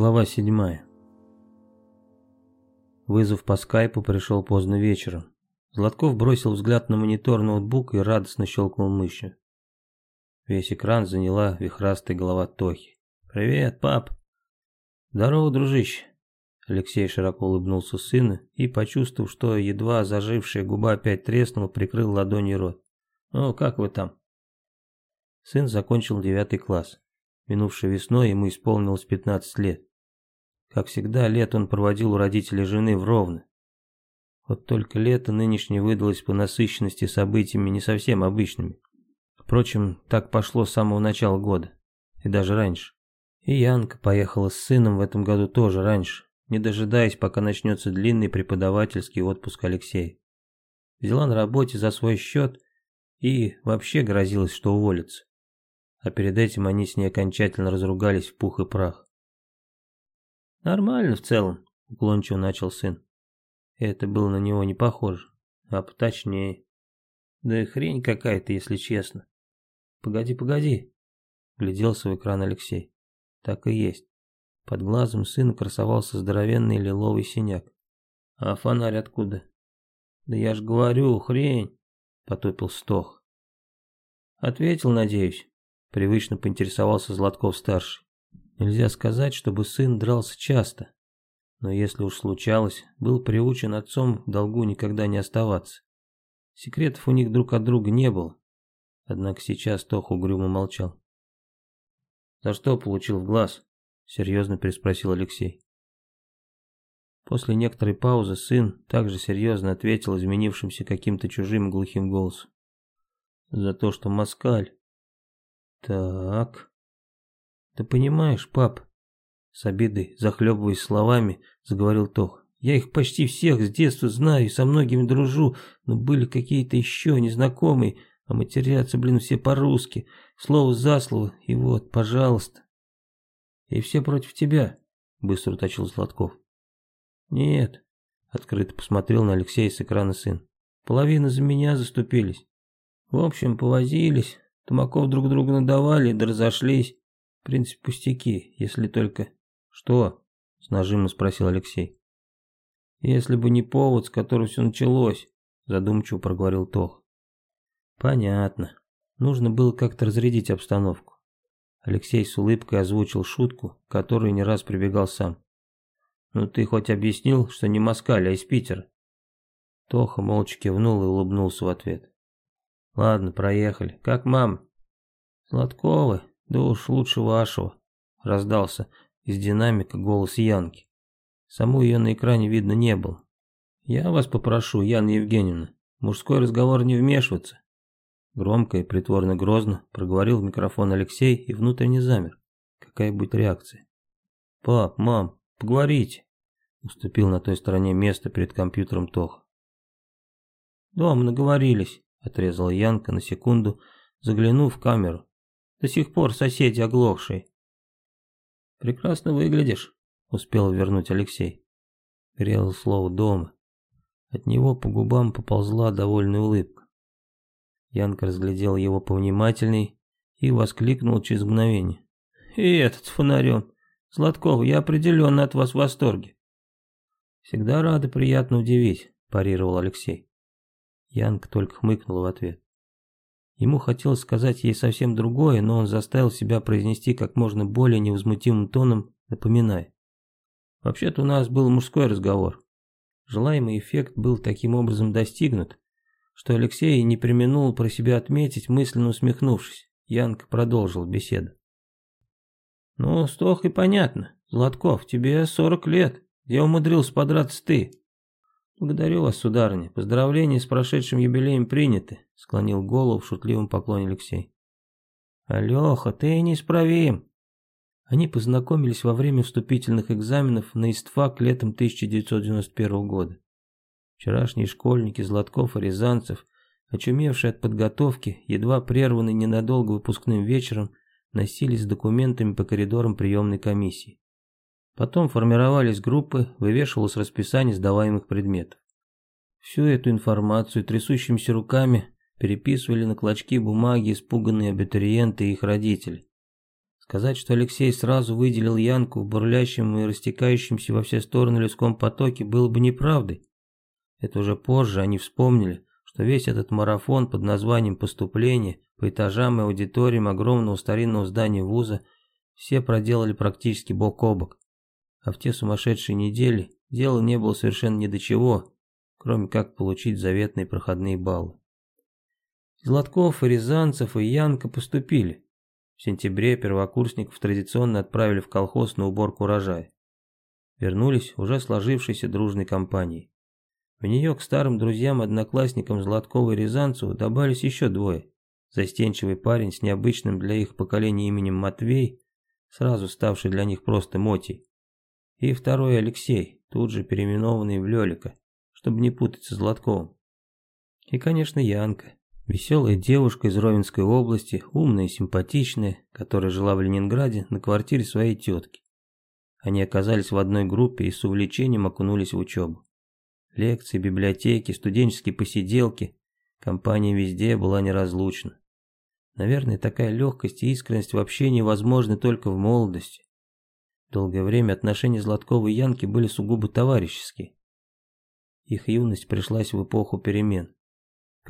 Глава седьмая. Вызов по скайпу пришел поздно вечером. Златков бросил взгляд на монитор ноутбука и радостно щелкнул мышью. Весь экран заняла вихрастая голова Тохи. «Привет, пап!» «Здорово, дружище!» Алексей широко улыбнулся сыну и, почувствовав, что едва зажившая губа опять треснула, прикрыл ладонью рот. «Ну, как вы там?» Сын закончил девятый класс. Минувшей весной ему исполнилось 15 лет. Как всегда, лет он проводил у родителей жены в Ровно. Вот только лето нынешнее выдалось по насыщенности событиями не совсем обычными. Впрочем, так пошло с самого начала года. И даже раньше. И Янка поехала с сыном в этом году тоже раньше, не дожидаясь, пока начнется длинный преподавательский отпуск Алексея. Взяла на работе за свой счет и вообще грозилась, что уволится а перед этим они с ней окончательно разругались в пух и прах. «Нормально в целом», — уклончиво начал сын. Это было на него не похоже, а поточнее. Да и хрень какая-то, если честно. «Погоди, погоди», — гляделся в экран Алексей. Так и есть. Под глазом сына красовался здоровенный лиловый синяк. «А фонарь откуда?» «Да я ж говорю, хрень», — потупил Стох. «Ответил, надеюсь?» Привычно поинтересовался Златков-старший. Нельзя сказать, чтобы сын дрался часто. Но если уж случалось, был приучен отцом в долгу никогда не оставаться. Секретов у них друг от друга не было. Однако сейчас Тох угрюмо молчал. «За что получил в глаз?» — серьезно переспросил Алексей. После некоторой паузы сын также серьезно ответил изменившимся каким-то чужим глухим голосом. «За то, что москаль так. Ты понимаешь, пап? С обидой, захлебываясь словами, заговорил Тох. Я их почти всех с детства знаю и со многими дружу, но были какие-то еще незнакомые, а матерятся, блин, все по-русски, слово за слово, и вот, пожалуйста. И все против тебя, быстро уточил Сладков. Нет, открыто посмотрел на Алексея с экрана сын. Половина за меня заступились. В общем, повозились, Тумаков друг другу надавали, да разошлись. В принципе, пустяки, если только... Что? С нажимом спросил Алексей. Если бы не повод, с которого все началось, задумчиво проговорил Тох. Понятно. Нужно было как-то разрядить обстановку. Алексей с улыбкой озвучил шутку, которую не раз прибегал сам. «Ну ты хоть объяснил, что не москаль, а из Питера?» Тоха молча кивнул и улыбнулся в ответ. Ладно, проехали. Как мам? Сладковы? Да уж лучше вашего. Раздался из динамика голос Янки. Саму ее на экране видно не было. Я вас попрошу, Яна Евгеньевна, мужской разговор не вмешиваться. Громко и притворно грозно проговорил в микрофон Алексей и внутренне замер. Какая будет реакция? Пап, мам, поговорите. Уступил на той стороне место перед компьютером Тох. Дома наговорились. Отрезал Янка на секунду, заглянув в камеру. До сих пор соседи оглохшие. Прекрасно выглядишь, успел вернуть Алексей. Грел слово дома. От него по губам поползла довольная улыбка. Янка разглядел его повнимательней и воскликнул через мгновение. «И этот с фонарем! Златков, я определенно от вас в восторге!» «Всегда рады приятно удивить», – парировал Алексей. Янг только хмыкнул в ответ. Ему хотелось сказать ей совсем другое, но он заставил себя произнести как можно более невозмутимым тоном, напоминая. Вообще-то у нас был мужской разговор. Желаемый эффект был таким образом достигнут, что Алексей не применул про себя отметить, мысленно усмехнувшись. Янка продолжил беседу. «Ну, стох и понятно. Златков, тебе сорок лет. Я умудрился подраться ты. «Благодарю вас, сударыня. Поздравления с прошедшим юбилеем приняты», — склонил голову в шутливом поклоне Алексей. «Алеха, ты неисправим!» Они познакомились во время вступительных экзаменов на ИСТФАК летом 1991 года. Вчерашние школьники Златков и Рязанцев, очумевшие от подготовки, едва прерванные ненадолго выпускным вечером, носились с документами по коридорам приемной комиссии. Потом формировались группы, вывешивалось расписание сдаваемых предметов. Всю эту информацию трясущимися руками переписывали на клочки бумаги испуганные абитуриенты и их родители. Сказать, что Алексей сразу выделил Янку в бурлящем и растекающемся во все стороны людском потоке, было бы неправдой. Это уже позже они вспомнили, что весь этот марафон под названием «Поступление» по этажам и аудиториям огромного старинного здания вуза все проделали практически бок о бок. А в те сумасшедшие недели дела не было совершенно ни до чего, кроме как получить заветные проходные баллы. Златков и Рязанцев и Янка поступили. В сентябре первокурсников традиционно отправили в колхоз на уборку урожая. Вернулись уже сложившейся дружной компанией. В нее к старым друзьям-одноклассникам Златкова и Рязанцеву добавились еще двое. Застенчивый парень с необычным для их поколения именем Матвей, сразу ставший для них просто Мотей. И второй Алексей, тут же переименованный в Лелика, чтобы не путаться с Златковым. И, конечно, Янка, Веселая девушка из Ровенской области, умная и симпатичная, которая жила в Ленинграде на квартире своей тетки. Они оказались в одной группе и с увлечением окунулись в учебу. Лекции, библиотеки, студенческие посиделки. Компания везде была неразлучна. Наверное, такая легкость и искренность в общении возможны только в молодости. Долгое время отношения Златкова и Янки были сугубо товарищеские. Их юность пришлась в эпоху перемен.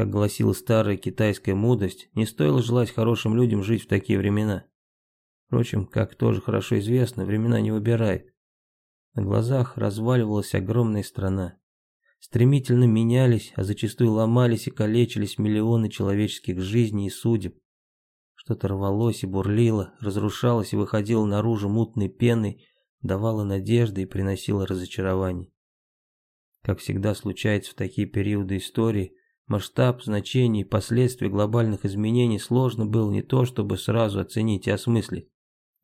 Как гласила старая китайская мудрость, не стоило желать хорошим людям жить в такие времена. Впрочем, как тоже хорошо известно, времена не выбирает. На глазах разваливалась огромная страна. Стремительно менялись, а зачастую ломались и калечились миллионы человеческих жизней и судеб. Что-то рвалось и бурлило, разрушалось и выходило наружу мутной пеной, давало надежды и приносило разочарование. Как всегда случается в такие периоды истории, Масштаб, значение и последствия глобальных изменений сложно было не то, чтобы сразу оценить и осмыслить,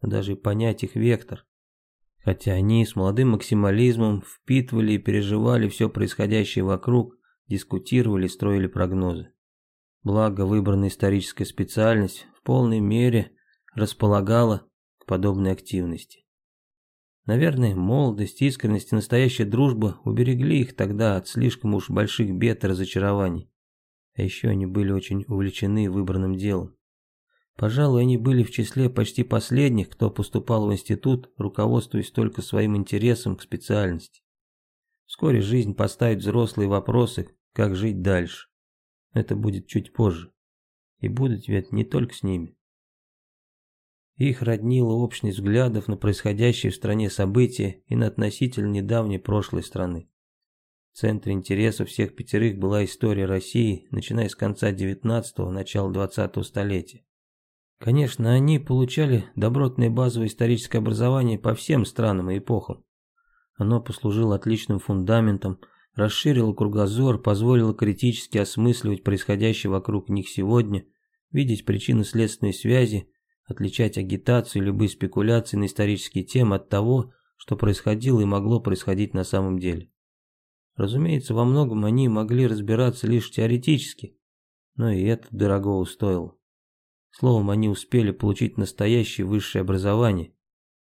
но даже и понять их вектор. Хотя они с молодым максимализмом впитывали и переживали все происходящее вокруг, дискутировали и строили прогнозы. Благо, выбранная историческая специальность в полной мере располагала к подобной активности. Наверное, молодость, искренность и настоящая дружба уберегли их тогда от слишком уж больших бед и разочарований. А еще они были очень увлечены выбранным делом. Пожалуй, они были в числе почти последних, кто поступал в институт, руководствуясь только своим интересом к специальности. Вскоре жизнь поставит взрослые вопросы, как жить дальше. Это будет чуть позже. И будут ведь не только с ними. Их роднила общность взглядов на происходящие в стране события и на относительно недавней прошлой страны. В центре интереса всех пятерых была история России, начиная с конца XIX – начала XX столетия. Конечно, они получали добротное базовое историческое образование по всем странам и эпохам. Оно послужило отличным фундаментом, расширило кругозор, позволило критически осмысливать происходящее вокруг них сегодня, видеть причинно-следственные связи, отличать агитацию и любые спекуляции на исторические темы от того, что происходило и могло происходить на самом деле. Разумеется, во многом они могли разбираться лишь теоретически, но и это дорого стоило. Словом, они успели получить настоящее высшее образование,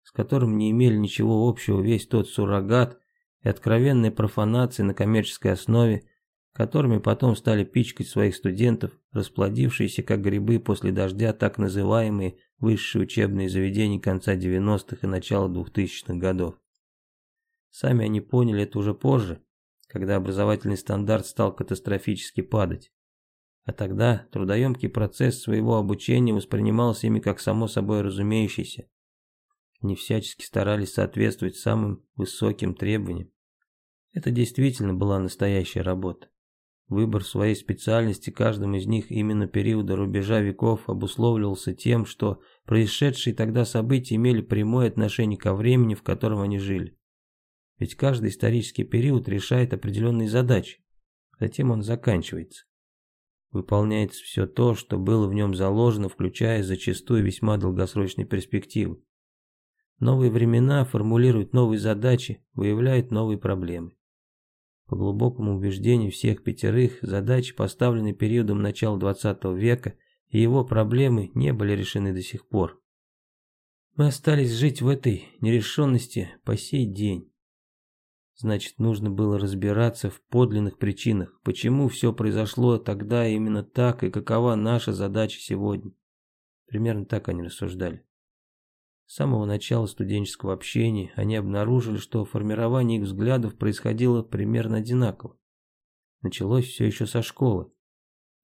с которым не имели ничего общего весь тот суррогат и откровенные профанации на коммерческой основе, которыми потом стали пичкать своих студентов, расплодившиеся как грибы после дождя так называемые высшие учебные заведения конца 90-х и начала 2000-х годов. Сами они поняли это уже позже, когда образовательный стандарт стал катастрофически падать. А тогда трудоемкий процесс своего обучения воспринимался ими как само собой разумеющийся. Они всячески старались соответствовать самым высоким требованиям. Это действительно была настоящая работа. Выбор своей специальности каждым из них именно периода рубежа веков обусловливался тем, что происшедшие тогда события имели прямое отношение ко времени, в котором они жили. Ведь каждый исторический период решает определенные задачи. Затем он заканчивается. Выполняется все то, что было в нем заложено, включая зачастую весьма долгосрочные перспективы. Новые времена формулируют новые задачи, выявляют новые проблемы. По глубокому убеждению всех пятерых, задачи, поставленные периодом начала XX века, и его проблемы не были решены до сих пор. Мы остались жить в этой нерешенности по сей день. Значит, нужно было разбираться в подлинных причинах, почему все произошло тогда именно так и какова наша задача сегодня. Примерно так они рассуждали. С самого начала студенческого общения они обнаружили, что формирование их взглядов происходило примерно одинаково. Началось все еще со школы.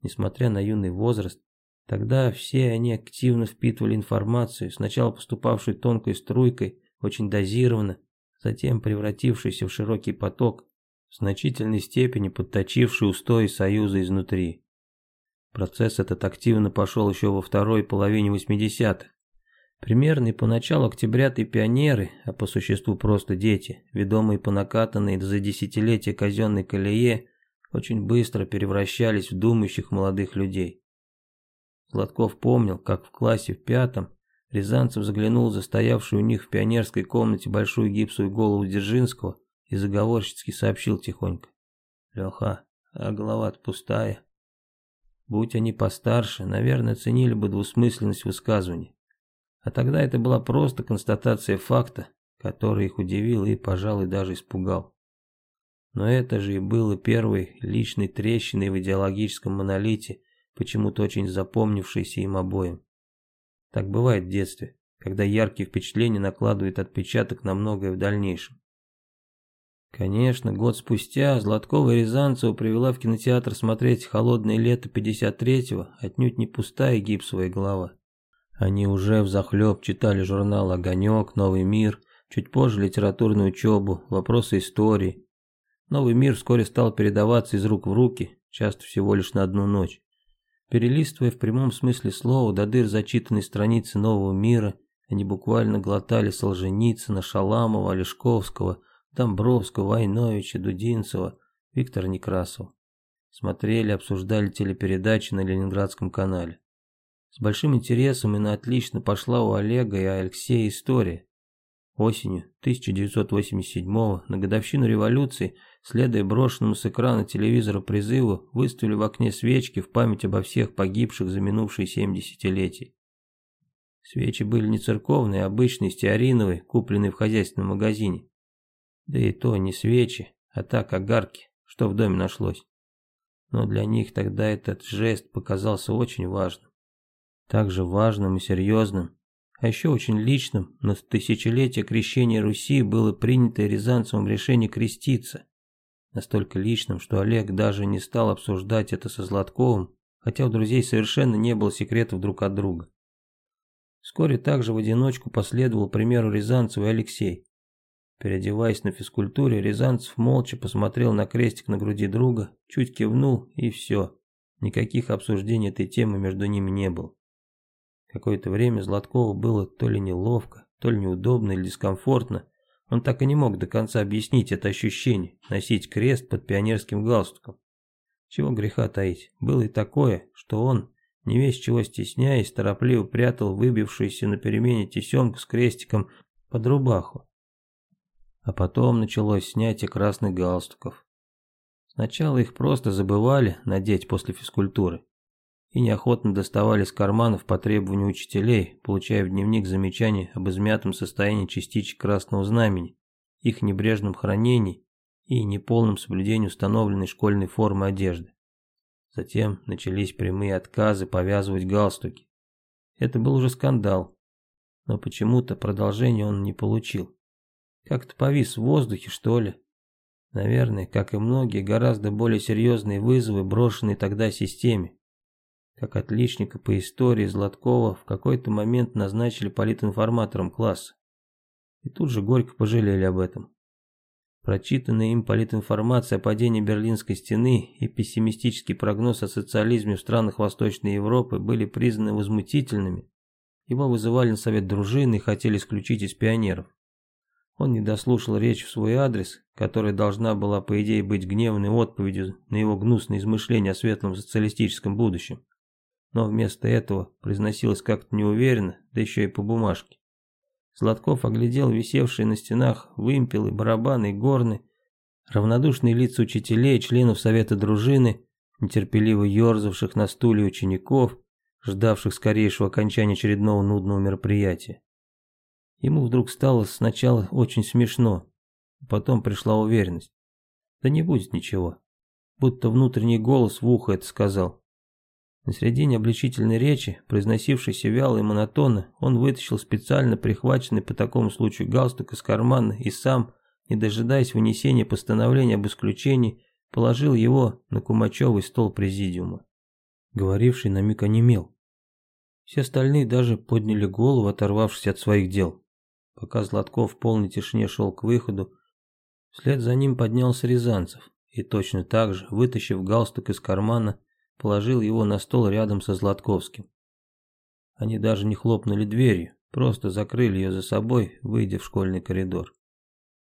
Несмотря на юный возраст, тогда все они активно впитывали информацию, сначала поступавшую тонкой струйкой, очень дозированно, затем превратившийся в широкий поток, в значительной степени подточивший устои Союза изнутри. Процесс этот активно пошел еще во второй половине 80-х. Примерные поначалу октябрята и пионеры, а по существу просто дети, ведомые по накатанной за десятилетия казенной колее, очень быстро превращались в думающих молодых людей. Златков помнил, как в классе в пятом Рязанцев заглянул за стоявшую у них в пионерской комнате большую гипсовую голову Дзержинского и заговорщицки сообщил тихонько. «Леха, а голова-то пустая». Будь они постарше, наверное, ценили бы двусмысленность высказываний. А тогда это была просто констатация факта, который их удивил и, пожалуй, даже испугал. Но это же и было первой личной трещиной в идеологическом монолите, почему-то очень запомнившейся им обоим. Так бывает в детстве, когда яркие впечатления накладывают отпечаток на многое в дальнейшем. Конечно, год спустя Златкова и Рязанцева привела в кинотеатр смотреть «Холодное лето 53-го», отнюдь не пустая гипсовая голова. Они уже взахлеб читали журнал «Огонек», «Новый мир», чуть позже литературную учебу, вопросы истории. «Новый мир» вскоре стал передаваться из рук в руки, часто всего лишь на одну ночь. Перелистывая в прямом смысле слова до дыр зачитанной страницы нового мира, они буквально глотали Солженицына, Шаламова, Олешковского, Домбровского, Войновича, Дудинцева, Виктора Некрасова. Смотрели, обсуждали телепередачи на Ленинградском канале. С большим интересом и на отлично пошла у Олега и Алексея история. Осенью 1987-го, на годовщину революции, следуя брошенному с экрана телевизора призыву, выставили в окне свечки в память обо всех погибших за минувшие семь десятилетий. Свечи были не церковные, а обычные, стеариновые, купленные в хозяйственном магазине. Да и то не свечи, а так огарки, что в доме нашлось. Но для них тогда этот жест показался очень важным. Также важным и серьезным, а еще очень личным, на тысячелетие крещения Руси было принято Рязанцевым решение креститься настолько личным, что Олег даже не стал обсуждать это со Златковым, хотя у друзей совершенно не было секретов друг от друга. Вскоре также в одиночку последовал примеру Рязанцева и Алексей. Переодеваясь на физкультуре, Рязанцев молча посмотрел на крестик на груди друга, чуть кивнул и все. Никаких обсуждений этой темы между ними не было. Какое-то время Златкову было то ли неловко, то ли неудобно или дискомфортно, он так и не мог до конца объяснить это ощущение, носить крест под пионерским галстуком. Чего греха таить, было и такое, что он, не весь чего стесняясь, торопливо прятал выбившуюся на перемене тесемку с крестиком под рубаху. А потом началось снятие красных галстуков. Сначала их просто забывали надеть после физкультуры и неохотно доставали из карманов по требованию учителей, получая в дневник замечания об измятом состоянии частичек Красного Знамени, их небрежном хранении и неполном соблюдении установленной школьной формы одежды. Затем начались прямые отказы повязывать галстуки. Это был уже скандал, но почему-то продолжения он не получил. Как-то повис в воздухе, что ли. Наверное, как и многие, гораздо более серьезные вызовы, брошенные тогда системе. Как отличника по истории Златкова в какой-то момент назначили политинформатором класса. И тут же горько пожалели об этом. Прочитанная им политинформация о падении Берлинской стены и пессимистический прогноз о социализме в странах Восточной Европы были признаны возмутительными. Его вызывали на совет дружины и хотели исключить из пионеров. Он не дослушал речь в свой адрес, которая должна была, по идее, быть гневной отповедью на его гнусные измышления о светлом социалистическом будущем но вместо этого произносилось как-то неуверенно, да еще и по бумажке. Златков оглядел висевшие на стенах вымпелы, барабаны и горны, равнодушные лица учителей, членов совета дружины, нетерпеливо ерзавших на стуле учеников, ждавших скорейшего окончания очередного нудного мероприятия. Ему вдруг стало сначала очень смешно, потом пришла уверенность. Да не будет ничего. Будто внутренний голос в ухо это сказал. На середине обличительной речи, произносившейся вяло и монотонно, он вытащил специально прихваченный по такому случаю галстук из кармана и сам, не дожидаясь вынесения постановления об исключении, положил его на кумачевый стол президиума. Говоривший на миг онемел. Все остальные даже подняли голову, оторвавшись от своих дел. Пока Златков в полной тишине шел к выходу, вслед за ним поднялся Рязанцев и точно так же, вытащив галстук из кармана, положил его на стол рядом со Златковским. Они даже не хлопнули дверью, просто закрыли ее за собой, выйдя в школьный коридор.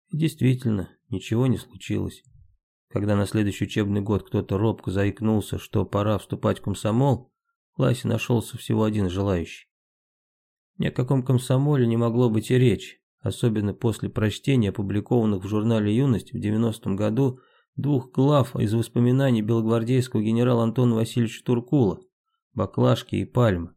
И действительно, ничего не случилось. Когда на следующий учебный год кто-то робко заикнулся, что пора вступать в комсомол, в классе нашелся всего один желающий. Ни о каком комсомоле не могло быть и речи, особенно после прочтения опубликованных в журнале «Юность» в 90-м году двух глав из воспоминаний белогвардейского генерала Антона Васильевича Туркула «Баклажки и пальмы».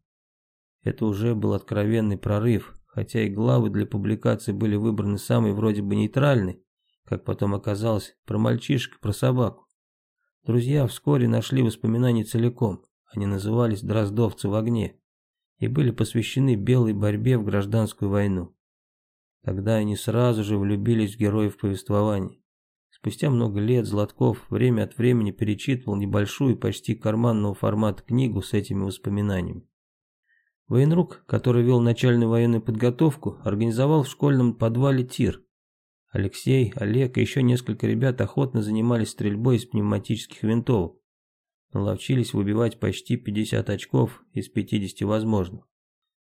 Это уже был откровенный прорыв, хотя и главы для публикации были выбраны самые вроде бы нейтральные, как потом оказалось, про мальчишек, про собаку. Друзья вскоре нашли воспоминания целиком, они назывались «Дроздовцы в огне» и были посвящены белой борьбе в гражданскую войну. Тогда они сразу же влюбились в героев повествования. Спустя много лет Златков время от времени перечитывал небольшую, почти карманного формата книгу с этими воспоминаниями. Военрук, который вел начальную военную подготовку, организовал в школьном подвале тир. Алексей, Олег и еще несколько ребят охотно занимались стрельбой из пневматических винтовок наловчились выбивать почти 50 очков из 50 возможных.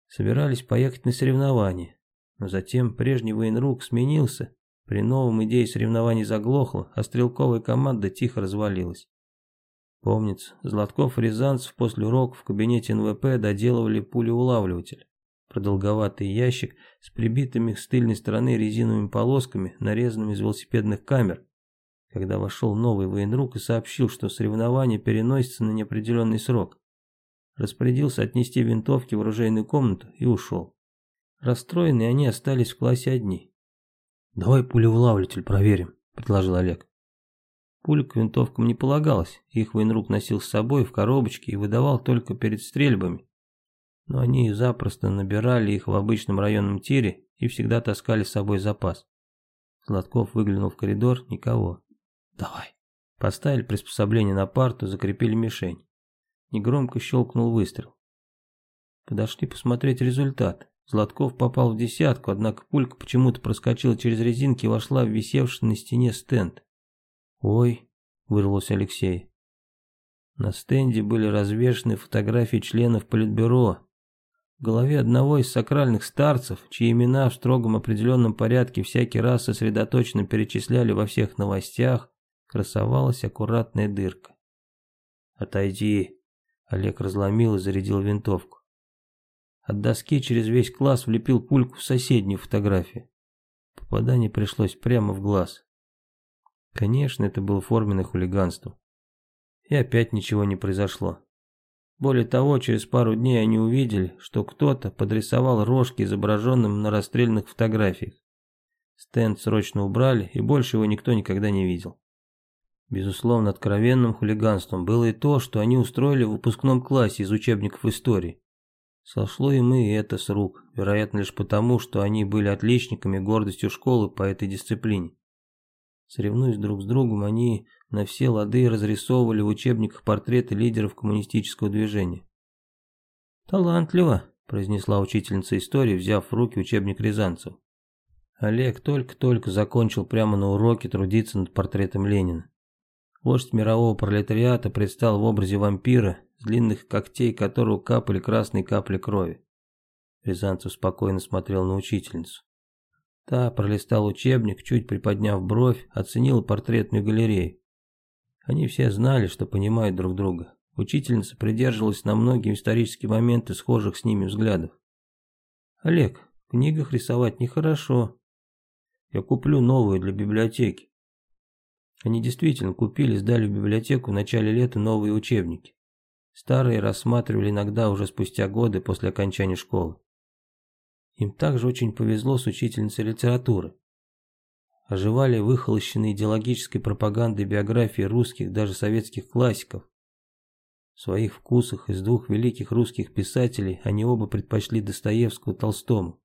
Собирались поехать на соревнования, но затем прежний военрук сменился, при новом идее соревнований заглохла, а стрелковая команда тихо развалилась. Помнится, Златков и Рязанцев после уроков в кабинете НВП доделывали пулеулавливатель. Продолговатый ящик с прибитыми с тыльной стороны резиновыми полосками, нарезанными из велосипедных камер, когда вошел новый военрук и сообщил, что соревнование переносится на неопределенный срок. Распорядился отнести винтовки в оружейную комнату и ушел. Расстроенные они остались в классе одни. «Давай пулевлавлитель проверим», — предложил Олег. Пуль к винтовкам не полагалось, их военрук носил с собой в коробочке и выдавал только перед стрельбами. Но они запросто набирали их в обычном районном тире и всегда таскали с собой запас. Сладков выглянул в коридор, никого. «Давай». Поставили приспособление на парту, закрепили мишень. Негромко щелкнул выстрел. Подошли посмотреть результат. Златков попал в десятку, однако пулька почему-то проскочила через резинки и вошла в висевший на стене стенд. «Ой», — вырвался Алексей. На стенде были развешаны фотографии членов Политбюро. В голове одного из сакральных старцев, чьи имена в строгом определенном порядке всякий раз сосредоточенно перечисляли во всех новостях, красовалась аккуратная дырка. «Отойди!» Олег разломил и зарядил винтовку. От доски через весь класс влепил пульку в соседнюю фотографию. Попадание пришлось прямо в глаз. Конечно, это было форменное хулиганство. И опять ничего не произошло. Более того, через пару дней они увидели, что кто-то подрисовал рожки, изображенным на расстрельных фотографиях. Стенд срочно убрали, и больше его никто никогда не видел. Безусловно, откровенным хулиганством было и то, что они устроили в выпускном классе из учебников истории. Сошло им и это с рук, вероятно лишь потому, что они были отличниками гордостью школы по этой дисциплине. Соревнуясь друг с другом, они на все лады разрисовывали в учебниках портреты лидеров коммунистического движения. «Талантливо», – произнесла учительница истории, взяв в руки учебник Рязанцев. Олег только-только закончил прямо на уроке трудиться над портретом Ленина. Вождь мирового пролетариата предстал в образе вампира, с длинных когтей которого капали красные капли крови. Рязанцев спокойно смотрел на учительницу. Та пролистал учебник, чуть приподняв бровь, оценила портретную галерею. Они все знали, что понимают друг друга. Учительница придерживалась на многие исторические моменты схожих с ними взглядов. «Олег, в книгах рисовать нехорошо. Я куплю новую для библиотеки. Они действительно купили, сдали в библиотеку в начале лета новые учебники. Старые рассматривали иногда уже спустя годы после окончания школы. Им также очень повезло с учительницей литературы. Оживали выхолощенные идеологической пропагандой биографии русских, даже советских классиков. В своих вкусах из двух великих русских писателей они оба предпочли Достоевского Толстому.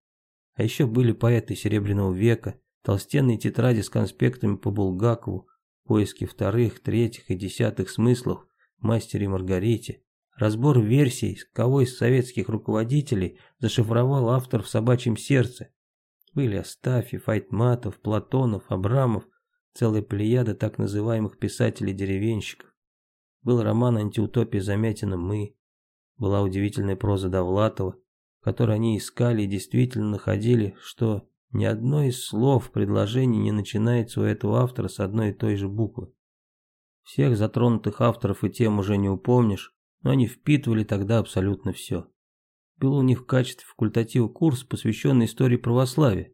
А еще были поэты Серебряного века, толстенные тетради с конспектами по Булгакову, поиски вторых, третьих и десятых смыслов, мастере Маргарите, разбор версий, кого из советских руководителей зашифровал автор в «Собачьем сердце». Были Астафьев, Айтматов, Платонов, Абрамов, целая плеяда так называемых писателей-деревенщиков. Был роман «Антиутопия Замятина мы», была удивительная проза Довлатова, в которой они искали и действительно находили, что ни одно из слов предложений не начинается у этого автора с одной и той же буквы. Всех затронутых авторов и тем уже не упомнишь, но они впитывали тогда абсолютно все. Был у них в качестве факультатива курс, посвященный истории православия.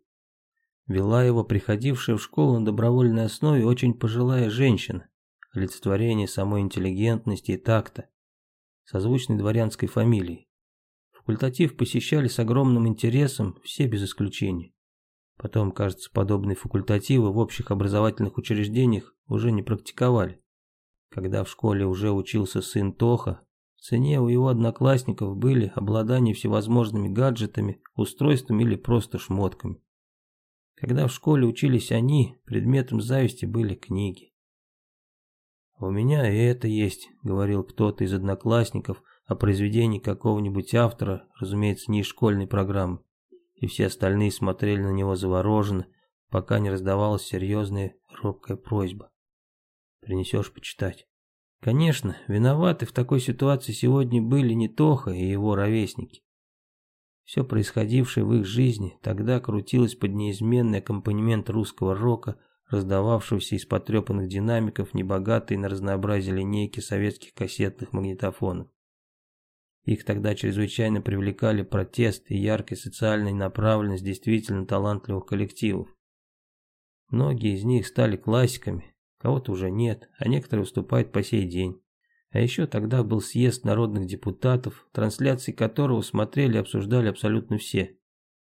Вела его приходившая в школу на добровольной основе очень пожилая женщина, олицетворение самой интеллигентности и такта, созвучной дворянской фамилии. Факультатив посещали с огромным интересом все без исключения. Потом, кажется, подобные факультативы в общих образовательных учреждениях уже не практиковали. Когда в школе уже учился сын Тоха, в цене у его одноклассников были обладание всевозможными гаджетами, устройствами или просто шмотками. Когда в школе учились они, предметом зависти были книги. «У меня и это есть», — говорил кто-то из одноклассников о произведении какого-нибудь автора, разумеется, не из школьной программы, и все остальные смотрели на него завороженно, пока не раздавалась серьезная робкая просьба. «Принесешь почитать». Конечно, виноваты в такой ситуации сегодня были не Тоха и его ровесники. Все происходившее в их жизни тогда крутилось под неизменный аккомпанемент русского рока, раздававшегося из потрепанных динамиков, небогатой на разнообразие линейки советских кассетных магнитофонов. Их тогда чрезвычайно привлекали протест и яркая социальная направленность действительно талантливых коллективов. Многие из них стали классиками, кого-то уже нет, а некоторые выступают по сей день. А еще тогда был съезд народных депутатов, трансляции которого смотрели и обсуждали абсолютно все.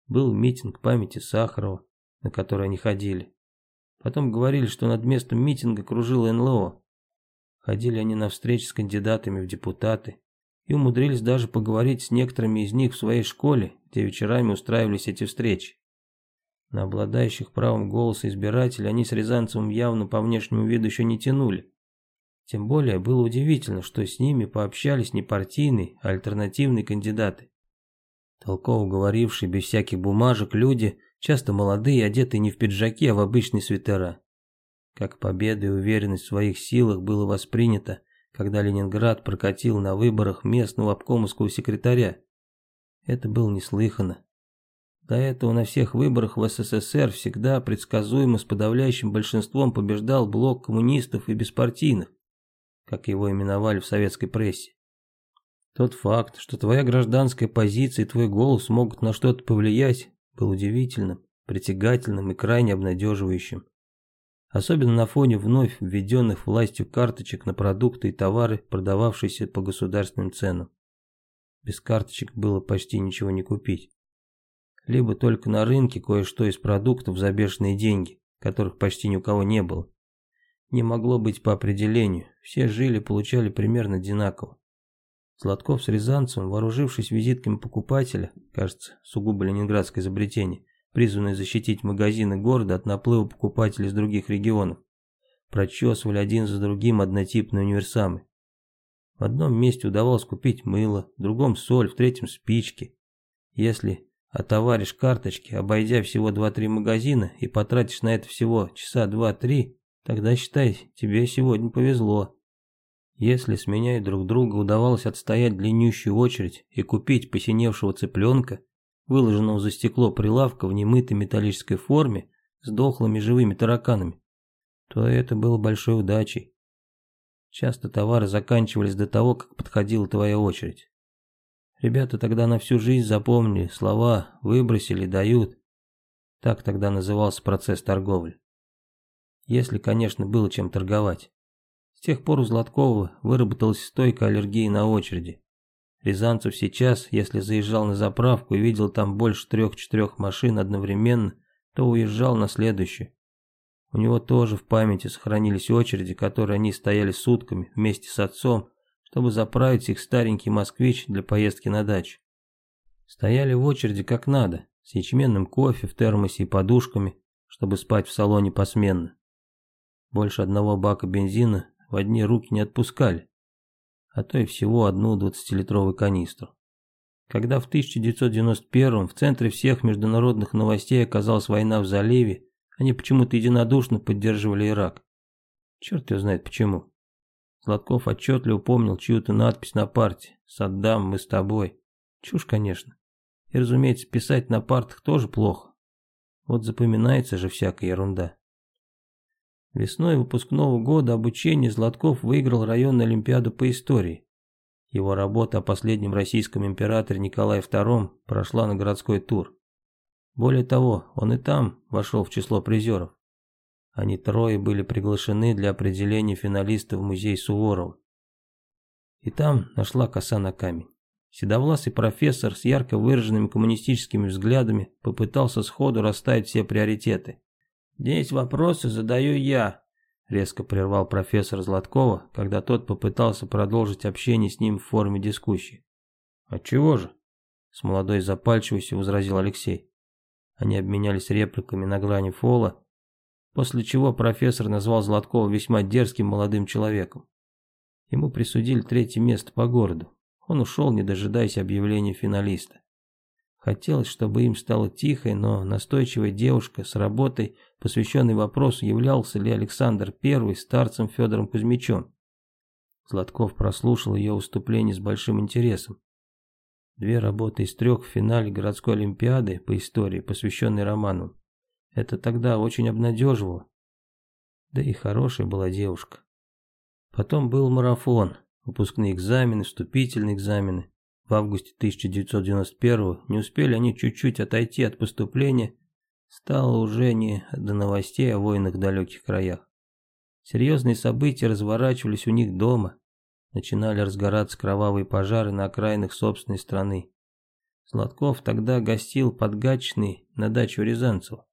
Был митинг памяти Сахарова, на который они ходили. Потом говорили, что над местом митинга кружил НЛО. Ходили они на встречи с кандидатами в депутаты и умудрились даже поговорить с некоторыми из них в своей школе, где вечерами устраивались эти встречи. На обладающих правом голоса избирателей они с Рязанцевым явно по внешнему виду еще не тянули. Тем более было удивительно, что с ними пообщались не партийные, а альтернативные кандидаты. Толково говорившие без всяких бумажек люди, часто молодые, одетые не в пиджаки, а в обычные свитера. Как победа и уверенность в своих силах было воспринято, когда Ленинград прокатил на выборах местного обкомовского секретаря. Это было неслыханно. До этого на всех выборах в СССР всегда предсказуемо с подавляющим большинством побеждал блок коммунистов и беспартийных как его именовали в советской прессе. Тот факт, что твоя гражданская позиция и твой голос могут на что-то повлиять, был удивительным, притягательным и крайне обнадеживающим. Особенно на фоне вновь введенных властью карточек на продукты и товары, продававшиеся по государственным ценам. Без карточек было почти ничего не купить. Либо только на рынке кое-что из продуктов за бешеные деньги, которых почти ни у кого не было не могло быть по определению, все жили, получали примерно одинаково. Сладков с Рязанцевым, вооружившись визитками покупателя, кажется, сугубо ленинградское изобретение, призванное защитить магазины города от наплыва покупателей из других регионов, прочесывали один за другим однотипные универсамы. В одном месте удавалось купить мыло, в другом соль, в третьем спички. Если отоваришь карточки, обойдя всего 2-3 магазина и потратишь на это всего часа 2-3, Тогда считай, тебе сегодня повезло. Если, сменяя друг друга, удавалось отстоять длиннющую очередь и купить посиневшего цыпленка, выложенного за стекло прилавка в немытой металлической форме с дохлыми живыми тараканами, то это было большой удачей. Часто товары заканчивались до того, как подходила твоя очередь. Ребята тогда на всю жизнь запомнили слова «выбросили, дают». Так тогда назывался процесс торговли если, конечно, было чем торговать. С тех пор у Златкова выработалась стойкая аллергия на очереди. Рязанцев сейчас, если заезжал на заправку и видел там больше трех-четырех машин одновременно, то уезжал на следующую. У него тоже в памяти сохранились очереди, которые они стояли сутками вместе с отцом, чтобы заправить их старенький москвич для поездки на дачу. Стояли в очереди как надо, с ячменным кофе в термосе и подушками, чтобы спать в салоне посменно. Больше одного бака бензина в одни руки не отпускали, а то и всего одну 20-литровую канистру. Когда в 1991 в центре всех международных новостей оказалась война в заливе, они почему-то единодушно поддерживали Ирак. Черт его знает почему. Сладков отчетливо помнил чью-то надпись на парте «Саддам, мы с тобой». Чушь, конечно. И, разумеется, писать на партах тоже плохо. Вот запоминается же всякая ерунда. Весной выпускного года обучения Златков выиграл районную олимпиаду по истории. Его работа о последнем российском императоре Николае II прошла на городской тур. Более того, он и там вошел в число призеров. Они трое были приглашены для определения финалистов в музей Суворова. И там нашла коса на камень. Седовласый профессор с ярко выраженными коммунистическими взглядами попытался сходу расставить все приоритеты. «Здесь вопросы задаю я», — резко прервал профессор Златкова, когда тот попытался продолжить общение с ним в форме дискуссии. «Отчего же?» — с молодой запальчивостью возразил Алексей. Они обменялись репликами на грани фола, после чего профессор назвал Златкова весьма дерзким молодым человеком. Ему присудили третье место по городу. Он ушел, не дожидаясь объявления финалиста. Хотелось, чтобы им стало тихо, но настойчивая девушка с работой, посвященной вопросу, являлся ли Александр I старцем Федором Кузьмичем. Златков прослушал ее выступление с большим интересом. Две работы из трех в финале городской олимпиады по истории, посвященной роману. Это тогда очень обнадеживало. Да и хорошая была девушка. Потом был марафон, выпускные экзамены, вступительные экзамены. В августе 1991 не успели они чуть-чуть отойти от поступления, стало уже не до новостей о войнах в далеких краях. Серьезные события разворачивались у них дома, начинали разгораться кровавые пожары на окраинах собственной страны. Сладков тогда гостил под Гатчиной на даче у Рязанцева.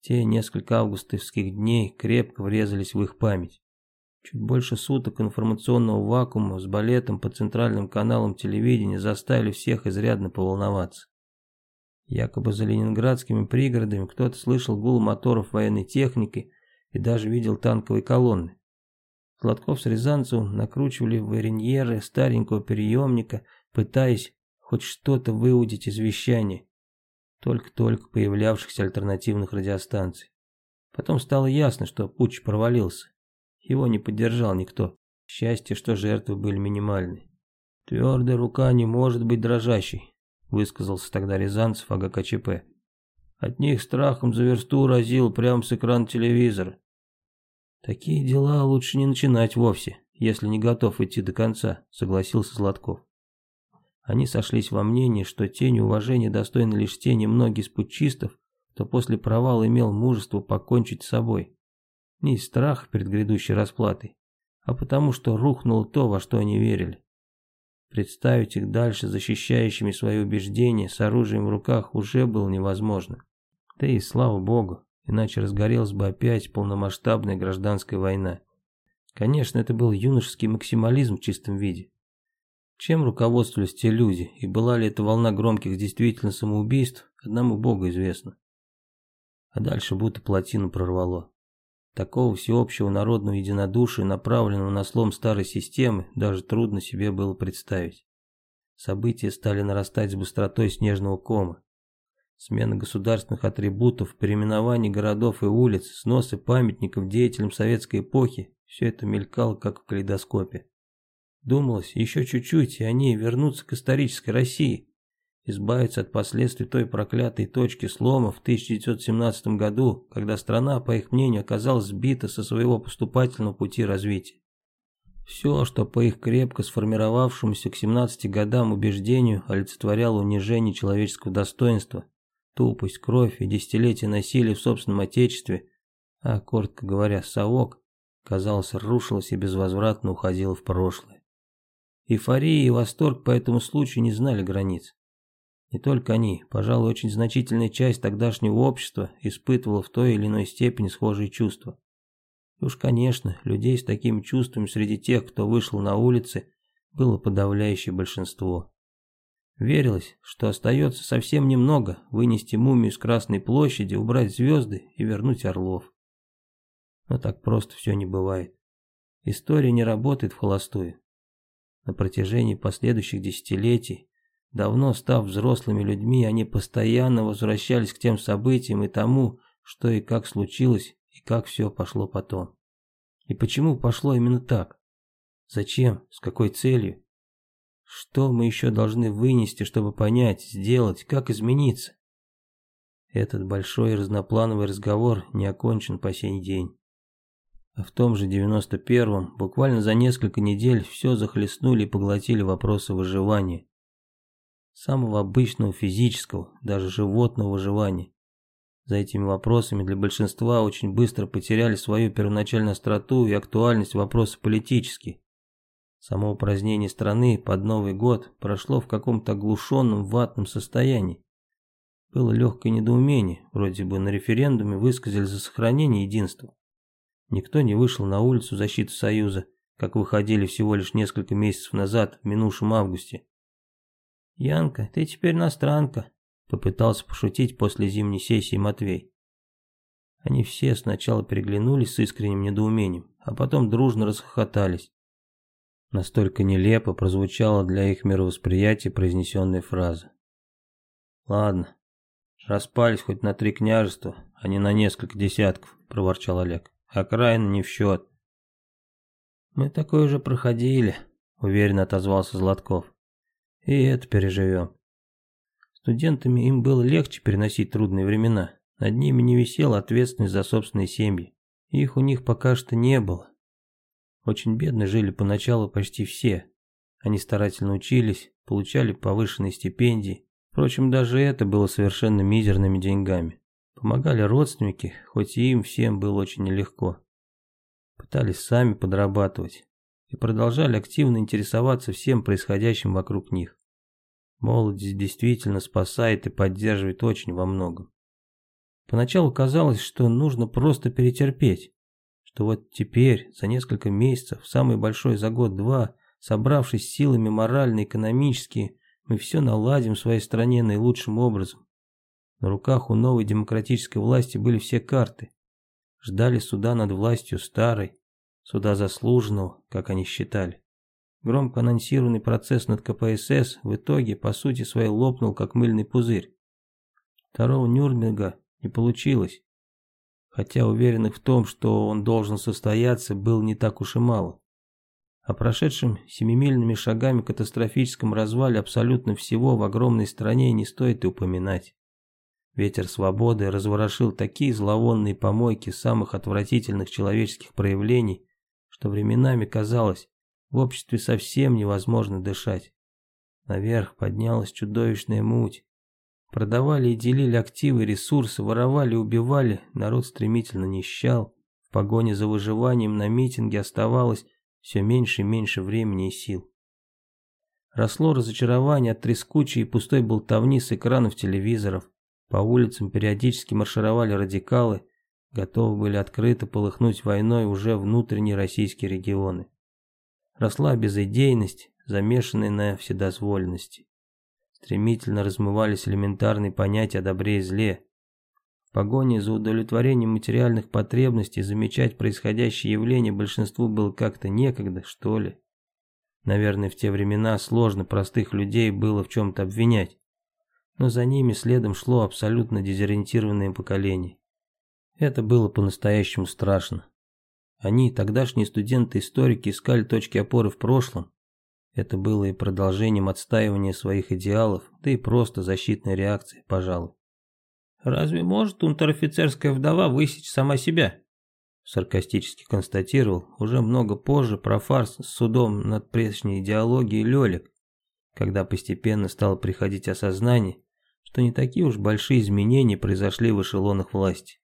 Те несколько августовских дней крепко врезались в их память. Чуть больше суток информационного вакуума с балетом по центральным каналам телевидения заставили всех изрядно поволноваться. Якобы за ленинградскими пригородами кто-то слышал гул моторов военной техники и даже видел танковые колонны. Сладков с Рязанцевым накручивали в Эриньеры старенького переемника, пытаясь хоть что-то выудить из вещания, только-только появлявшихся альтернативных радиостанций. Потом стало ясно, что путь провалился. Его не поддержал никто. Счастье, что жертвы были минимальны. «Твердая рука не может быть дрожащей», высказался тогда Рязанцев о ГКЧП. От них страхом за версту разил прямо с экрана телевизора. Такие дела лучше не начинать вовсе, если не готов идти до конца, согласился Златков. Они сошлись во мнении, что тень уважения достойны лишь те немногие из путчистов, кто после провала имел мужество покончить с собой. Не из страха перед грядущей расплатой, а потому что рухнуло то, во что они верили. Представить их дальше защищающими свои убеждения с оружием в руках уже было невозможно. Да и слава богу, иначе разгорелась бы опять полномасштабная гражданская война. Конечно, это был юношеский максимализм в чистом виде. Чем руководствовались те люди, и была ли это волна громких действительно самоубийств, одному богу известно. А дальше будто плотину прорвало. Такого всеобщего народного единодушия, направленного на слом старой системы, даже трудно себе было представить. События стали нарастать с быстротой снежного кома. Смена государственных атрибутов, переименование городов и улиц, сносы памятников деятелям советской эпохи – все это мелькало, как в калейдоскопе. Думалось, еще чуть-чуть, и они вернутся к исторической России, избавиться от последствий той проклятой точки слома в 1917 году, когда страна, по их мнению, оказалась сбита со своего поступательного пути развития. Все, что по их крепко сформировавшемуся к 17 годам убеждению олицетворяло унижение человеческого достоинства, тупость, кровь и десятилетия насилия в собственном отечестве, а, коротко говоря, совок, казалось, рушилось и безвозвратно уходило в прошлое. Эйфория и восторг по этому случаю не знали границ. Не только они, пожалуй, очень значительная часть тогдашнего общества испытывала в той или иной степени схожие чувства. И уж, конечно, людей с такими чувствами среди тех, кто вышел на улицы, было подавляющее большинство. Верилось, что остается совсем немного вынести мумию с Красной площади, убрать звезды и вернуть орлов. Но так просто все не бывает. История не работает в холостую. На протяжении последующих десятилетий, давно став взрослыми людьми, они постоянно возвращались к тем событиям и тому, что и как случилось, и как все пошло потом. И почему пошло именно так? Зачем? С какой целью? Что мы еще должны вынести, чтобы понять, сделать, как измениться? Этот большой разноплановый разговор не окончен по сей день. А в том же 91-м, буквально за несколько недель, все захлестнули и поглотили вопросы выживания. Самого обычного физического, даже животного выживания. За этими вопросами для большинства очень быстро потеряли свою первоначальную остроту и актуальность вопросы политические. Само упразднение страны под Новый год прошло в каком-то оглушенном ватном состоянии. Было легкое недоумение, вроде бы на референдуме высказали за сохранение единства. Никто не вышел на улицу защиты Союза, как выходили всего лишь несколько месяцев назад, в минувшем августе. «Янка, ты теперь иностранка», — попытался пошутить после зимней сессии Матвей. Они все сначала переглянулись с искренним недоумением, а потом дружно расхохотались. Настолько нелепо прозвучала для их мировосприятия произнесенная фраза. «Ладно, распались хоть на три княжества, а не на несколько десятков», — проворчал Олег. «Окраина не в счет». «Мы такое уже проходили», — уверенно отозвался Златков. «И это переживем». Студентами им было легче переносить трудные времена. Над ними не висела ответственность за собственные семьи. Их у них пока что не было. Очень бедно жили поначалу почти все. Они старательно учились, получали повышенные стипендии. Впрочем, даже это было совершенно мизерными деньгами. Помогали родственники, хоть и им всем было очень нелегко. Пытались сами подрабатывать и продолжали активно интересоваться всем происходящим вокруг них. Молодость действительно спасает и поддерживает очень во многом. Поначалу казалось, что нужно просто перетерпеть, что вот теперь, за несколько месяцев, самый большой за год-два, собравшись силами морально-экономически, мы все наладим в своей стране наилучшим образом. На руках у новой демократической власти были все карты. Ждали суда над властью старой, суда заслуженного, как они считали. Громко анонсированный процесс над КПСС в итоге, по сути своей, лопнул, как мыльный пузырь. Второго Нюрнберга не получилось хотя уверенных в том, что он должен состояться, был не так уж и мало. О прошедшем семимильными шагами катастрофическом развале абсолютно всего в огромной стране не стоит и упоминать. Ветер свободы разворошил такие зловонные помойки самых отвратительных человеческих проявлений, что временами казалось, в обществе совсем невозможно дышать. Наверх поднялась чудовищная муть, Продавали и делили активы, ресурсы, воровали, убивали, народ стремительно нищал. В погоне за выживанием на митинге оставалось все меньше и меньше времени и сил. Росло разочарование от трескучей и пустой болтовни с экранов телевизоров. По улицам периодически маршировали радикалы, готовы были открыто полыхнуть войной уже внутренние российские регионы. Росла безыдейность, замешанная на вседозволенности. Стремительно размывались элементарные понятия о добре и зле. В погоне за удовлетворением материальных потребностей замечать происходящее явление большинству было как-то некогда, что ли. Наверное, в те времена сложно простых людей было в чем-то обвинять. Но за ними следом шло абсолютно дезориентированное поколение. Это было по-настоящему страшно. Они, тогдашние студенты-историки, искали точки опоры в прошлом, это было и продолжением отстаивания своих идеалов, да и просто защитной реакции, пожалуй. «Разве может унтер-офицерская вдова высечь сама себя?» Саркастически констатировал уже много позже про фарс с судом над прежней идеологией Лёлик, когда постепенно стало приходить осознание, что не такие уж большие изменения произошли в эшелонах власти.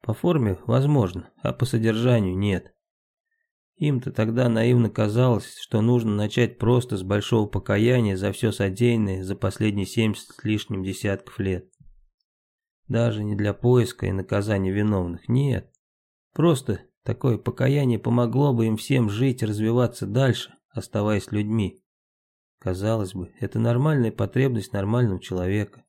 По форме возможно, а по содержанию нет. Им-то тогда наивно казалось, что нужно начать просто с большого покаяния за все содеянное за последние семьдесят с лишним десятков лет. Даже не для поиска и наказания виновных, нет. Просто такое покаяние помогло бы им всем жить и развиваться дальше, оставаясь людьми. Казалось бы, это нормальная потребность нормального человека.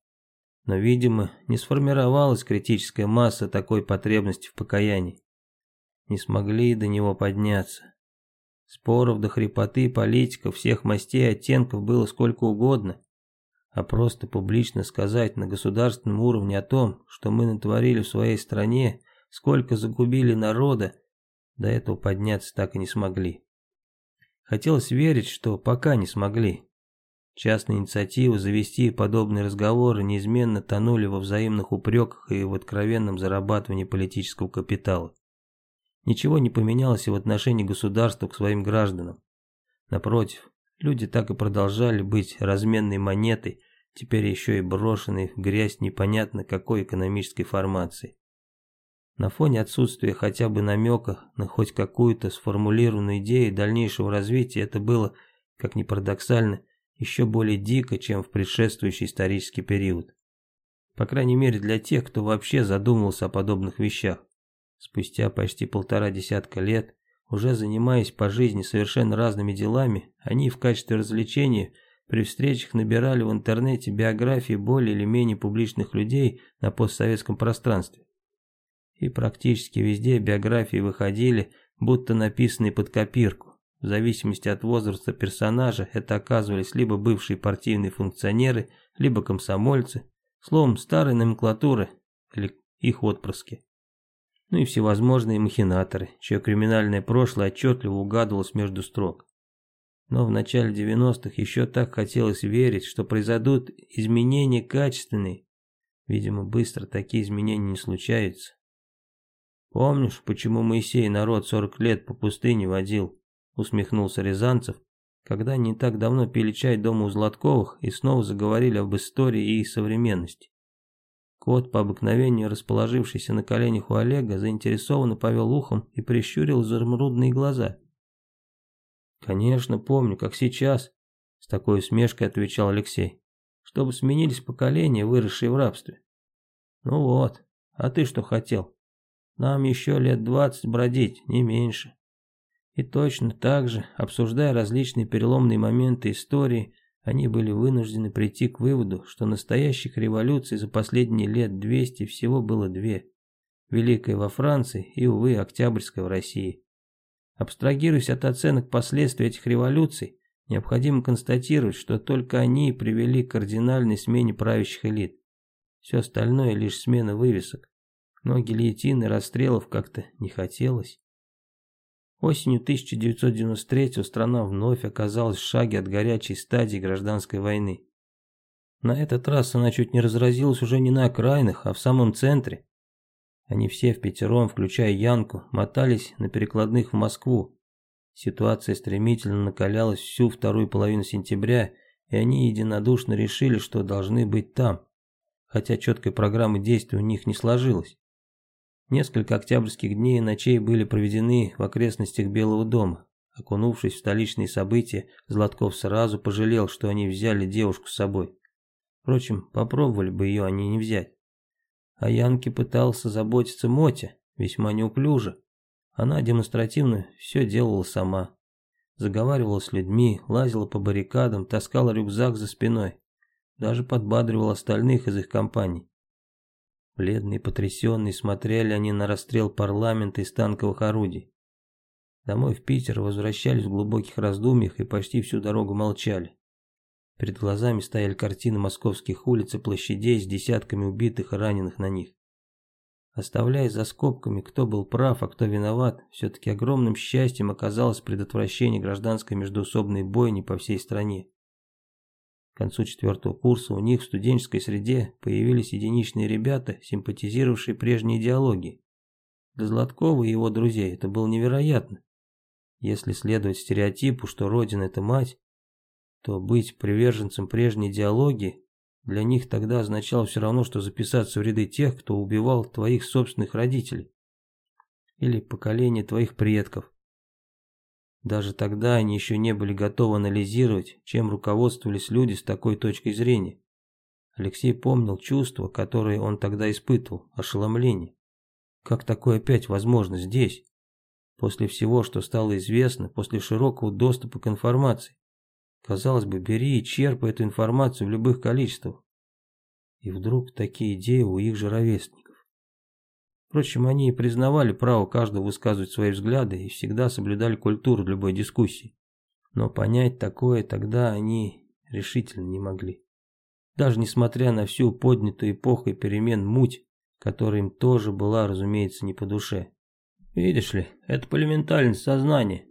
Но, видимо, не сформировалась критическая масса такой потребности в покаянии. Не смогли до него подняться. Споров до хрипоты политиков всех мастей и оттенков было сколько угодно. А просто публично сказать на государственном уровне о том, что мы натворили в своей стране, сколько загубили народа, до этого подняться так и не смогли. Хотелось верить, что пока не смогли. Частные инициативы завести подобные разговоры неизменно тонули во взаимных упреках и в откровенном зарабатывании политического капитала. Ничего не поменялось и в отношении государства к своим гражданам. Напротив, люди так и продолжали быть разменной монетой, теперь еще и брошенной в грязь непонятно какой экономической формации. На фоне отсутствия хотя бы намека на хоть какую-то сформулированную идею дальнейшего развития это было, как ни парадоксально, еще более дико, чем в предшествующий исторический период. По крайней мере для тех, кто вообще задумывался о подобных вещах. Спустя почти полтора десятка лет, уже занимаясь по жизни совершенно разными делами, они в качестве развлечения при встречах набирали в интернете биографии более или менее публичных людей на постсоветском пространстве. И практически везде биографии выходили, будто написанные под копирку. В зависимости от возраста персонажа это оказывались либо бывшие партийные функционеры, либо комсомольцы, словом, старые номенклатуры или их отпрыски. Ну и всевозможные махинаторы, чье криминальное прошлое отчетливо угадывалось между строк. Но в начале 90-х еще так хотелось верить, что произойдут изменения качественные. Видимо, быстро такие изменения не случаются. Помнишь, почему Моисей народ 40 лет по пустыне водил? усмехнулся Рязанцев, когда не так давно пили чай дома у Златковых и снова заговорили об истории и современности. Кот, по обыкновению расположившийся на коленях у Олега, заинтересованно повел ухом и прищурил изумрудные глаза. «Конечно, помню, как сейчас», — с такой усмешкой отвечал Алексей, «чтобы сменились поколения, выросшие в рабстве». «Ну вот, а ты что хотел? Нам еще лет двадцать бродить, не меньше». И точно так же, обсуждая различные переломные моменты истории, они были вынуждены прийти к выводу, что настоящих революций за последние лет 200 всего было две. Великая во Франции и, увы, Октябрьская в России. Абстрагируясь от оценок последствий этих революций, необходимо констатировать, что только они привели к кардинальной смене правящих элит. Все остальное лишь смена вывесок. Но гильотины расстрелов как-то не хотелось. Осенью 1993 страна вновь оказалась в шаге от горячей стадии гражданской войны. На этот раз она чуть не разразилась уже не на окраинах, а в самом центре. Они все в пятером, включая Янку, мотались на перекладных в Москву. Ситуация стремительно накалялась всю вторую половину сентября, и они единодушно решили, что должны быть там, хотя четкой программы действий у них не сложилось. Несколько октябрьских дней и ночей были проведены в окрестностях Белого дома. Окунувшись в столичные события, Златков сразу пожалел, что они взяли девушку с собой. Впрочем, попробовали бы ее они не взять. А Янке пытался заботиться Мотя, весьма неуклюже. Она демонстративно все делала сама. Заговаривала с людьми, лазила по баррикадам, таскала рюкзак за спиной. Даже подбадривала остальных из их компании. Бледные потрясенные смотрели они на расстрел парламента из танковых орудий. Домой в Питер возвращались в глубоких раздумьях и почти всю дорогу молчали. Перед глазами стояли картины московских улиц и площадей с десятками убитых и раненых на них. Оставляя за скобками, кто был прав, а кто виноват, все-таки огромным счастьем оказалось предотвращение гражданской междоусобной бойни по всей стране. Концу четвертого курса у них в студенческой среде появились единичные ребята, симпатизировавшие прежней идеологии. Для Златкова и его друзей это было невероятно. Если следовать стереотипу, что Родина – это мать, то быть приверженцем прежней идеологии для них тогда означало все равно, что записаться в ряды тех, кто убивал твоих собственных родителей или поколение твоих предков. Даже тогда они еще не были готовы анализировать, чем руководствовались люди с такой точкой зрения. Алексей помнил чувства, которые он тогда испытывал, ошеломление. Как такое опять возможно здесь? после всего, что стало известно, после широкого доступа к информации. Казалось бы, бери и черпай эту информацию в любых количествах. И вдруг такие идеи у их же ровесников. Впрочем, они и признавали право каждого высказывать свои взгляды и всегда соблюдали культуру любой дискуссии. Но понять такое тогда они решительно не могли. Даже несмотря на всю поднятую эпохой перемен муть, которая им тоже была, разумеется, не по душе. Видишь ли, это по элементальности сознания.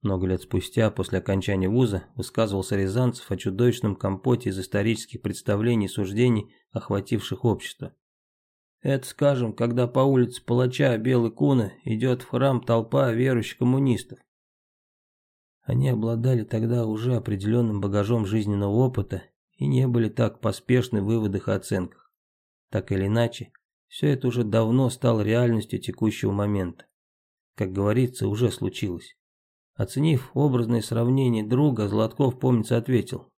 Много лет спустя, после окончания вуза, высказывался Рязанцев о чудовищном компоте из исторических представлений и суждений, охвативших общество. Это, скажем, когда по улице Палача Белой Куна идет в храм толпа верующих коммунистов. Они обладали тогда уже определенным багажом жизненного опыта и не были так поспешны в выводах и оценках. Так или иначе, все это уже давно стало реальностью текущего момента. Как говорится, уже случилось. Оценив образное сравнение друга, Златков, помнится, ответил.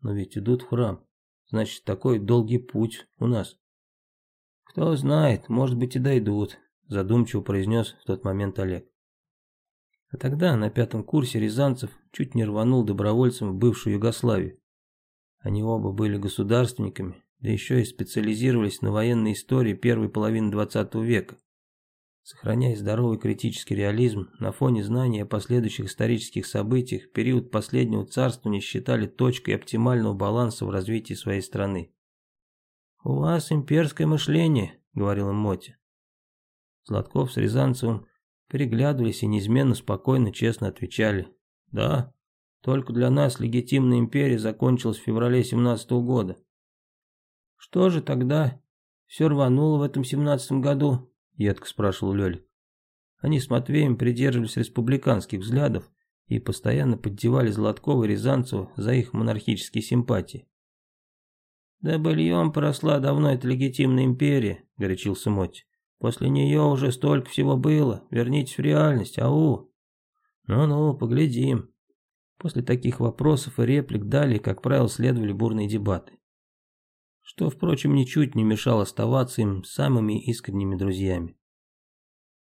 Но ведь идут в храм. Значит, такой долгий путь у нас. Кто знает, может быть и дойдут, задумчиво произнес в тот момент Олег. А тогда на пятом курсе Рязанцев чуть не рванул добровольцем в бывшую Югославию. Они оба были государственниками, да еще и специализировались на военной истории первой половины XX века. Сохраняя здоровый критический реализм, на фоне знаний о последующих исторических событиях, период последнего царствования считали точкой оптимального баланса в развитии своей страны. «У вас имперское мышление», — говорил им Моти. Сладков с Рязанцевым переглядывались и неизменно спокойно, честно отвечали. «Да, только для нас легитимная империя закончилась в феврале 17 -го года». «Что же тогда? Все рвануло в этом семнадцатом году?» едко спрашивал Лёлик. Они с Матвеем придерживались республиканских взглядов и постоянно поддевали Златкова и Рязанцева за их монархические симпатии. «Да быльем поросла давно эта легитимная империя», — горячился Мотти. «После нее уже столько всего было. Вернитесь в реальность, ау!» «Ну-ну, поглядим». После таких вопросов и реплик далее, как правило, следовали бурные дебаты что, впрочем, ничуть не мешало оставаться им самыми искренними друзьями.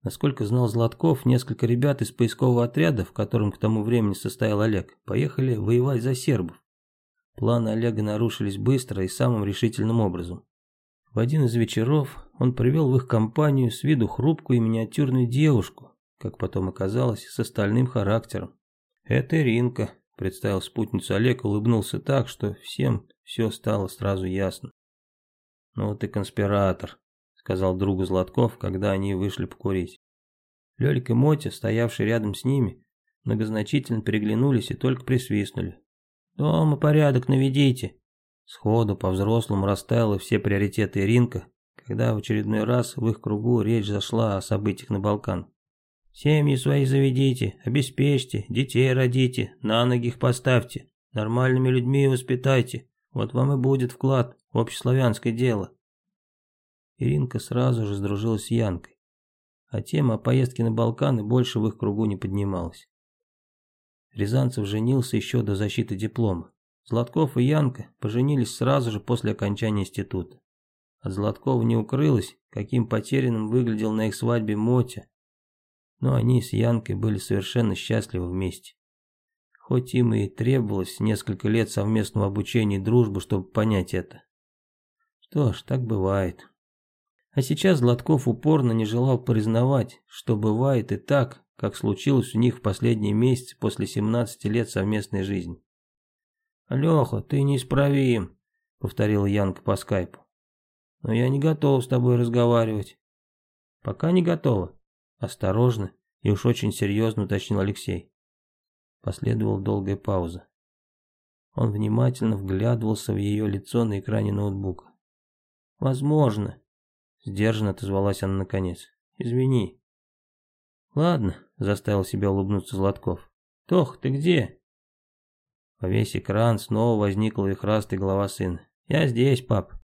Насколько знал Златков, несколько ребят из поискового отряда, в котором к тому времени состоял Олег, поехали воевать за сербов. Планы Олега нарушились быстро и самым решительным образом. В один из вечеров он привел в их компанию с виду хрупкую и миниатюрную девушку, как потом оказалось, с остальным характером. «Это Иринка», — представил спутницу Олег, улыбнулся так, что всем все стало сразу ясно. «Ну ты конспиратор», — сказал другу Златков, когда они вышли покурить. Лёлик и Мотя, стоявшие рядом с ними, многозначительно переглянулись и только присвистнули. «Дома порядок наведите!» Сходу по-взрослому расставила все приоритеты Ринка, когда в очередной раз в их кругу речь зашла о событиях на Балкан. «Семьи свои заведите, обеспечьте, детей родите, на ноги их поставьте, нормальными людьми воспитайте, вот вам и будет вклад в общеславянское дело. Иринка сразу же сдружилась с Янкой, а тема о поездке на Балканы больше в их кругу не поднималась. Рязанцев женился еще до защиты диплома. Златков и Янка поженились сразу же после окончания института. От Златкова не укрылось, каким потерянным выглядел на их свадьбе Мотя, но они с Янкой были совершенно счастливы вместе хоть им и требовалось несколько лет совместного обучения и дружбы, чтобы понять это. Что ж, так бывает. А сейчас Златков упорно не желал признавать, что бывает и так, как случилось у них в последние месяцы после 17 лет совместной жизни. «Леха, ты неисправим», — повторил Янка по скайпу. «Но я не готов с тобой разговаривать». «Пока не готова». Осторожно и уж очень серьезно уточнил Алексей. Последовала долгая пауза. Он внимательно вглядывался в ее лицо на экране ноутбука. «Возможно», — сдержанно отозвалась она наконец. «Извини». «Ладно», — заставил себя улыбнуться Златков. «Тох, ты где?» Во весь экран снова возникла вихрастая голова сына. «Я здесь, пап».